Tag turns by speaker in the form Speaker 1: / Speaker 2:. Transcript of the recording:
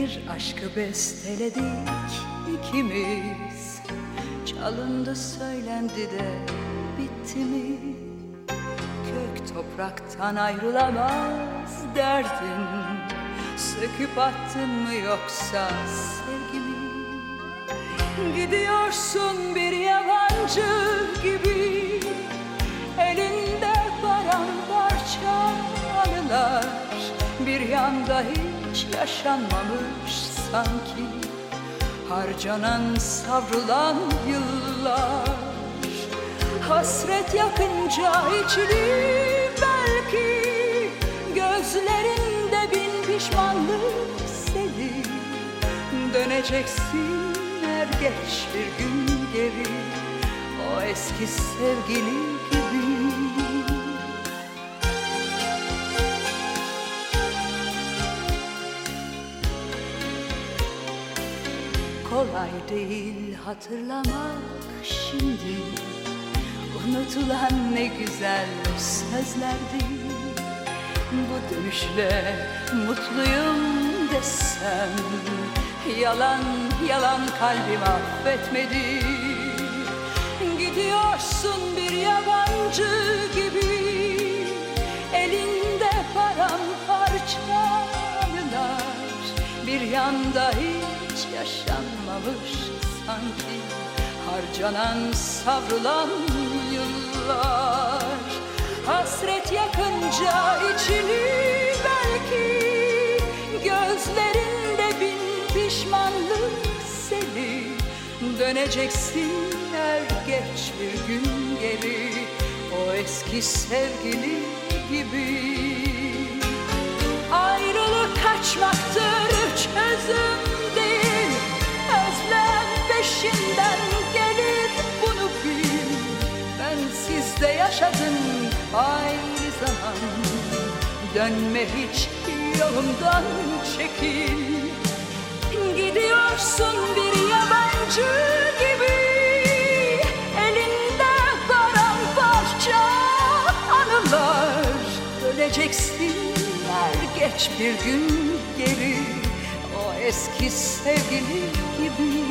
Speaker 1: Bir aşkı besteledik ikimiz Çalındı söylendi de bitti mi? Kök topraktan ayrılamaz derdin Söküp attın mı yoksa sevgimi? Gidiyorsun bir yabancı gibi Elinde paramparça anılar Bir yanda hiç yaşanmamış sanki. Harcanan savrulan yıllar. Hasret yakınca içli belki. Gözlerinde bin pişmanlık seni Döneceksin er geç bir gün geri. O eski sevgili gibi Kolay değil hatırlamak şimdi. Unutulan ne güzel sözlerdi. Bu dönüşle mutluyum desem Yalan yalan kalbim affetmedi. Gidiyorsun bir yabancı gibi Elinde paramparça anılar Bir yanda hiç yaşanmamış sanki Harcanan savrulan yıllar. Hasret yakınca içini belki Gözlerinde bin pişmanlık seni. Döneceksin er geç bir gün geri O eski sevgili gibi sizde yaşadım aynı zaman. Dönme hiç yolumdan çekil. Gidiyorsun bir yabancı gibi. Elinde paramparça anılar. Döneceksin er geç bir gün geri. O eski sevgili gibi